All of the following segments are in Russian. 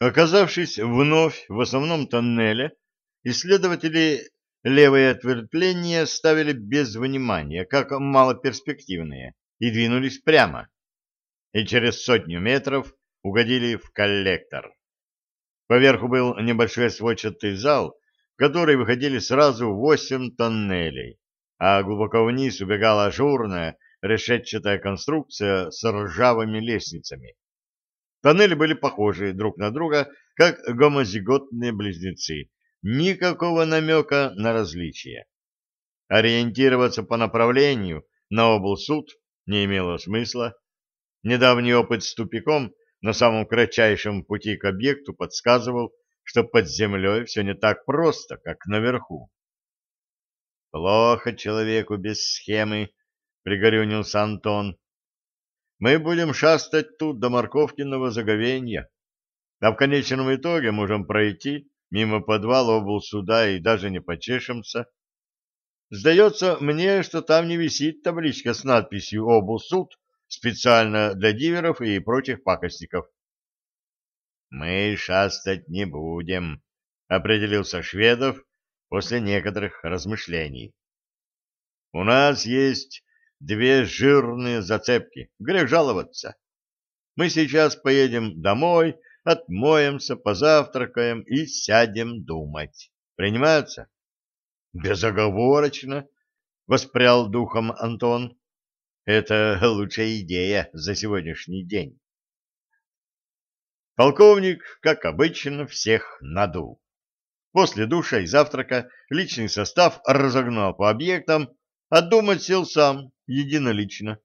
Оказавшись вновь в основном тоннеле, исследователи левые ответвления ставили без внимания, как малоперспективные, и двинулись прямо. И через сотню метров угодили в коллектор. Поверху был небольшой сводчатый зал, в который выходили сразу восемь тоннелей, а глубоко вниз убегала ажурная решетчатая конструкция с ржавыми лестницами. Тоннели были похожи друг на друга, как гомозиготные близнецы. Никакого намека на различие. Ориентироваться по направлению на облсуд не имело смысла. Недавний опыт с тупиком на самом кратчайшем пути к объекту подсказывал, что под землей все не так просто, как наверху. «Плохо человеку без схемы», — пригорюнился Антон. «Мы будем шастать тут до морковкиного заговенья, а в конечном итоге можем пройти мимо подвала облсуда и даже не почешемся. Сдается мне, что там не висит табличка с надписью «Облсуд» специально для диверов и прочих пакостников. «Мы шастать не будем», — определился Шведов после некоторых размышлений. «У нас есть две жирные зацепки, грех жаловаться. Мы сейчас поедем домой, отмоемся, позавтракаем и сядем думать. Принимается?» «Безоговорочно», — воспрял духом Антон. Это лучшая идея за сегодняшний день. Полковник, как обычно, всех надул. После душа и завтрака личный состав разогнал по объектам, а думать сел сам, единолично.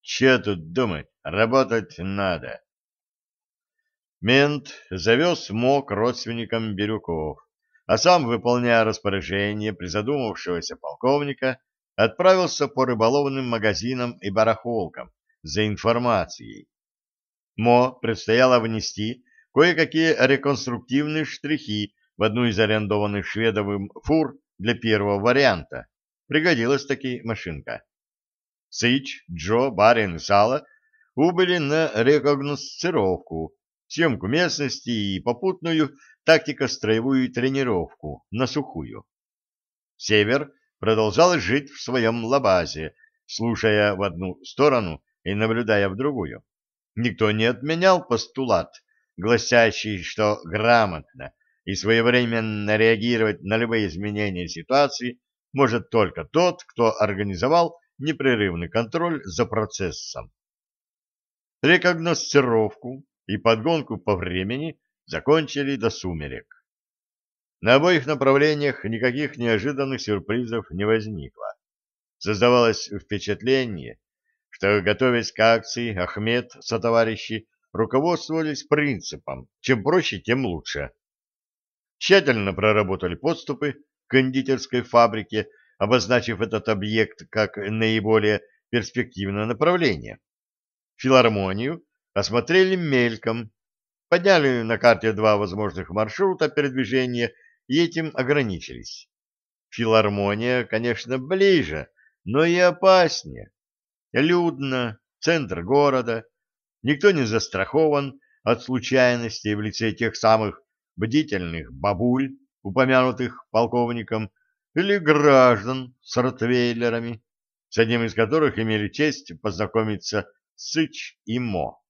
Че тут думать, работать надо. Мент завез МОК родственникам Бирюков, а сам, выполняя распоряжение призадумавшегося полковника, отправился по рыболовным магазинам и барахолкам за информацией. Мо предстояло внести кое-какие реконструктивные штрихи в одну из арендованных шведовым фур для первого варианта. Пригодилась таки машинка. Сыч, Джо, Барин и Сала убыли на рекогносцировку, съемку местности и попутную тактико-строевую тренировку на сухую. Север продолжал жить в своем лабазе, слушая в одну сторону и наблюдая в другую. Никто не отменял постулат, гласящий, что грамотно и своевременно реагировать на любые изменения ситуации может только тот, кто организовал непрерывный контроль за процессом. Рекогносцировку и подгонку по времени закончили до сумерек. На обоих направлениях никаких неожиданных сюрпризов не возникло. Создавалось впечатление, что, готовясь к акции, Ахмед со товарищи руководствовались принципом «чем проще, тем лучше». Тщательно проработали подступы к кондитерской фабрике, обозначив этот объект как наиболее перспективное направление. Филармонию осмотрели мельком, подняли на карте два возможных маршрута передвижения и этим ограничились. Филармония, конечно, ближе, но и опаснее. Людно, центр города, никто не застрахован от случайностей в лице тех самых бдительных бабуль, упомянутых полковником, или граждан с ротвейлерами, с одним из которых имели честь познакомиться Сыч и Мо.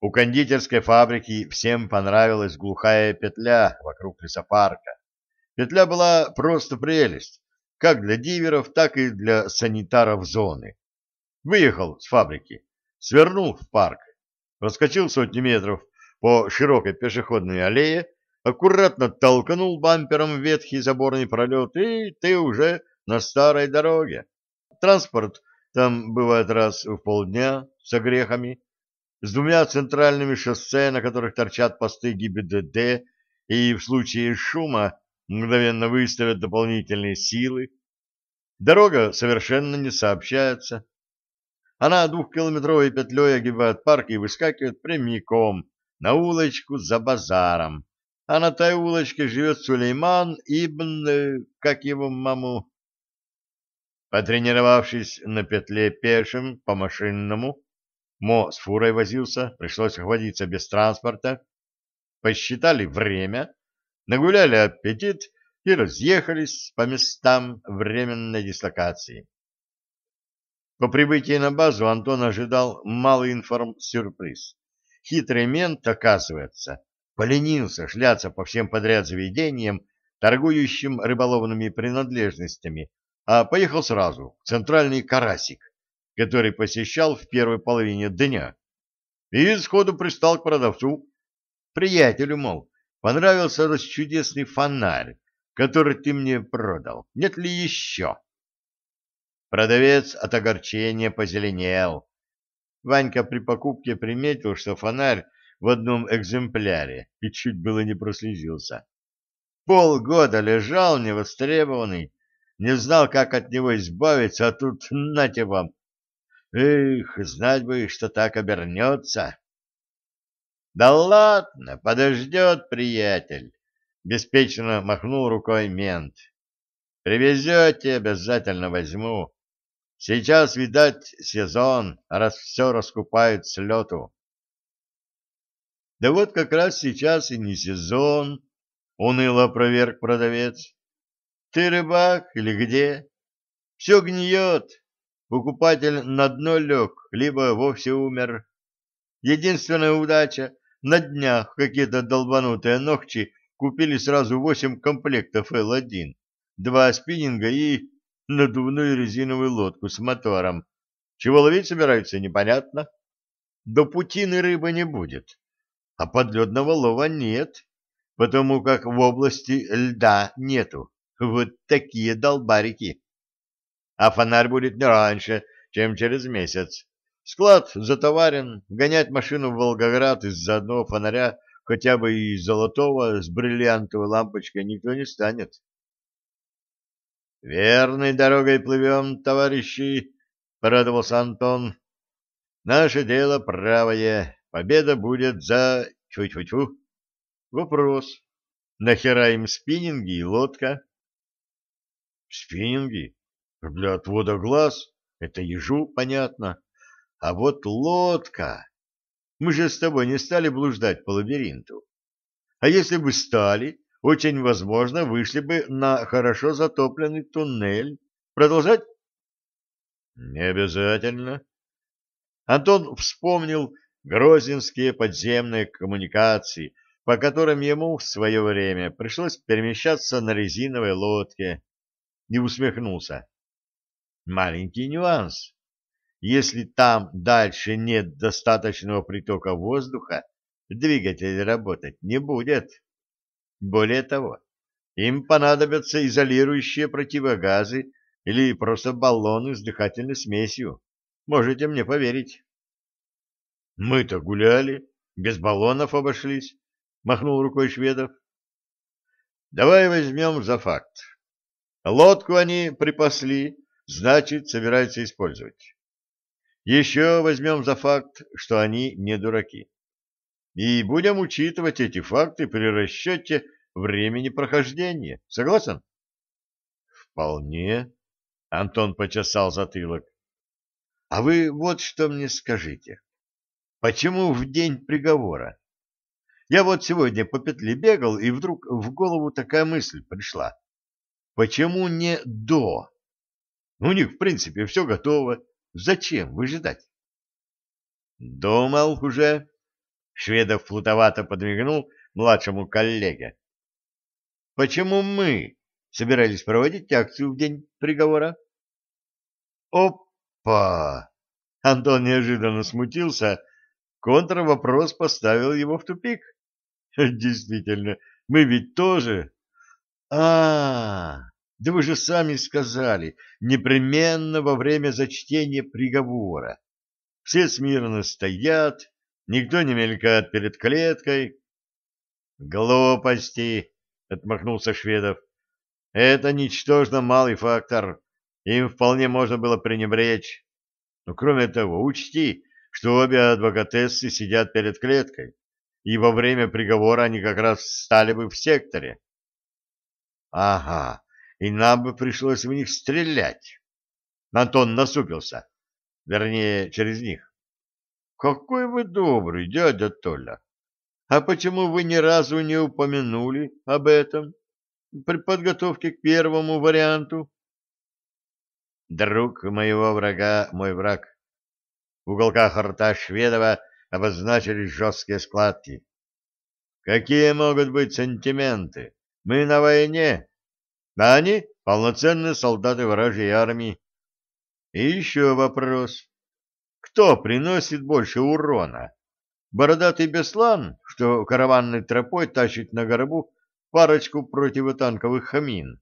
У кондитерской фабрики всем понравилась глухая петля вокруг лесопарка. Петля была просто прелесть, как для диверов, так и для санитаров зоны. Выехал с фабрики, свернул в парк, проскочил сотни метров по широкой пешеходной аллее, аккуратно толкнул бампером ветхий заборный пролет, и ты уже на старой дороге. Транспорт там бывает раз в полдня с огрехами, с двумя центральными шоссе, на которых торчат посты ГИБДД, и в случае шума мгновенно выставят дополнительные силы. Дорога совершенно не сообщается. Она двухкилометровой петлей огибает парк и выскакивает прямиком на улочку за базаром. А на той улочке живет Сулейман Ибн... как его маму? Потренировавшись на петле пешим по машинному, Мо с фурой возился, пришлось обходиться без транспорта. Посчитали время, нагуляли аппетит и разъехались по местам временной дислокации. По прибытии на базу Антон ожидал малый информ-сюрприз. Хитрый мент, оказывается, поленился шляться по всем подряд заведениям, торгующим рыболовными принадлежностями, а поехал сразу в центральный карасик, который посещал в первой половине дня. И сходу пристал к продавцу, приятелю, мол, понравился расчудесный фонарь, который ты мне продал. Нет ли еще? Продавец от огорчения позеленел. Ванька при покупке приметил, что фонарь в одном экземпляре и чуть было не прослезился. Полгода лежал невостребованный, не знал, как от него избавиться, а тут нате вам. Эх, знать бы, что так обернется. Да ладно, подождет приятель, беспечно махнул рукой мент. Привезете, обязательно возьму. Сейчас, видать, сезон, раз все раскупают с лету. Да вот как раз сейчас и не сезон, уныло проверк продавец. Ты рыбак или где? Все гниет. Покупатель на дно лег, либо вовсе умер. Единственная удача — на днях какие-то долбанутые ногчи купили сразу восемь комплектов Л-1, два спиннинга и надувную резиновую лодку с мотором. Чего ловить собираются, непонятно. До путины рыбы не будет, а подледного лова нет, потому как в области льда нету. Вот такие долбарики. А фонарь будет не раньше, чем через месяц. Склад затоварен, гонять машину в Волгоград из-за одного фонаря, хотя бы и золотого с бриллиантовой лампочкой, никто не станет. Верной дорогой плывем, товарищи, — порадовался Антон. Наше дело правое, победа будет за... Чу-чу-чу. Вопрос. Нахера им спиннинги и лодка? Спиннинги? Для отвода глаз? Это ежу понятно. А вот лодка... Мы же с тобой не стали блуждать по лабиринту. А если бы стали, очень возможно, вышли бы на хорошо затопленный туннель. Продолжать? Не обязательно. Антон вспомнил грозинские подземные коммуникации, по которым ему в свое время пришлось перемещаться на резиновой лодке, и усмехнулся. Маленький нюанс. Если там дальше нет достаточного притока воздуха, двигатель работать не будет. Более того, им понадобятся изолирующие противогазы или просто баллоны с дыхательной смесью. Можете мне поверить. Мы-то гуляли, без баллонов обошлись, махнул рукой шведов. Давай возьмем за факт. Лодку они припасли, значит, собираются использовать. Еще возьмем за факт, что они не дураки и будем учитывать эти факты при расчете времени прохождения. Согласен? Вполне. Антон почесал затылок. А вы вот что мне скажите. Почему в день приговора? Я вот сегодня по петле бегал, и вдруг в голову такая мысль пришла. Почему не до? У них, в принципе, все готово. Зачем выжидать? Думал уже, Шведов плутовато подмигнул младшему коллеге. «Почему мы собирались проводить акцию в день приговора?» «Опа!» Антон неожиданно смутился. Контрвопрос поставил его в тупик. «Действительно, мы ведь тоже...» а, -а, да вы же сами сказали, непременно во время зачтения приговора. Все смирно стоят, Никто не мелькает перед клеткой. Глупости, отмахнулся Шведов. Это ничтожно малый фактор. Им вполне можно было пренебречь. Но кроме того, учти, что обе адвокатессы сидят перед клеткой, и во время приговора они как раз стали бы в секторе. Ага, и нам бы пришлось в них стрелять. Антон насупился. Вернее, через них. какой вы добрый, дядя Толя. А почему вы ни разу не упомянули об этом при подготовке к первому варианту? Друг моего врага — мой враг. В уголках рта Шведова обозначились жесткие складки. Какие могут быть сантименты? Мы на войне, а они — полноценные солдаты вражьей армии. И еще вопрос. Кто приносит больше урона? Бородатый Беслан, что караванной тропой тащит на горбу парочку противотанковых хамин?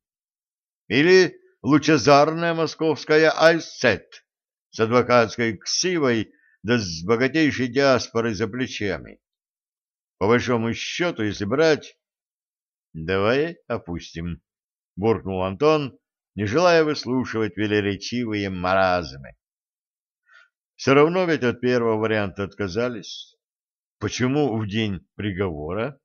Или лучезарная московская Айсет с адвокатской ксивой да с богатейшей диаспорой за плечами? По большому счету, если брать... Давай опустим, — буркнул Антон, не желая выслушивать велеречивые маразмы. Все равно ведь от первого варианта отказались. Почему в день приговора